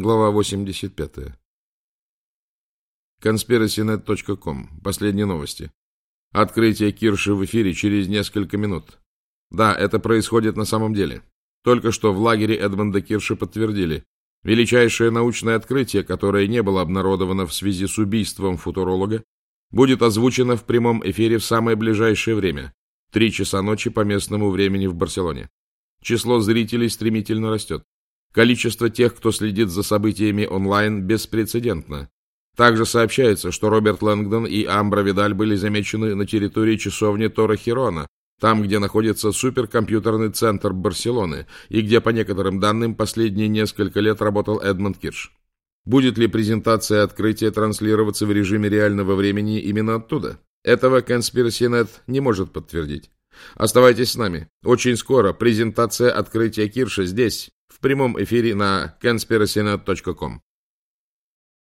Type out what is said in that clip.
Глава 85. Conspiracynet.com. Последние новости. Открытие Кирши в эфире через несколько минут. Да, это происходит на самом деле. Только что в лагере Эдмонда Кирши подтвердили. Величайшее научное открытие, которое не было обнародовано в связи с убийством футуролога, будет озвучено в прямом эфире в самое ближайшее время. Три часа ночи по местному времени в Барселоне. Число зрителей стремительно растет. Количество тех, кто следит за событиями онлайн, беспрецедентно. Также сообщается, что Роберт Лэнгдон и Амбра Видаль были замечены на территории часовни Тора Хирона, там, где находится суперкомпьютерный центр Барселоны и где, по некоторым данным, последние несколько лет работал Эдмонд Кирш. Будет ли презентация открытия транслироваться в режиме реального времени именно оттуда? Этого Conspiracy.net не может подтвердить. Оставайтесь с нами. Очень скоро презентация открытия Кирша здесь, в прямом эфире на conspiracynet.com.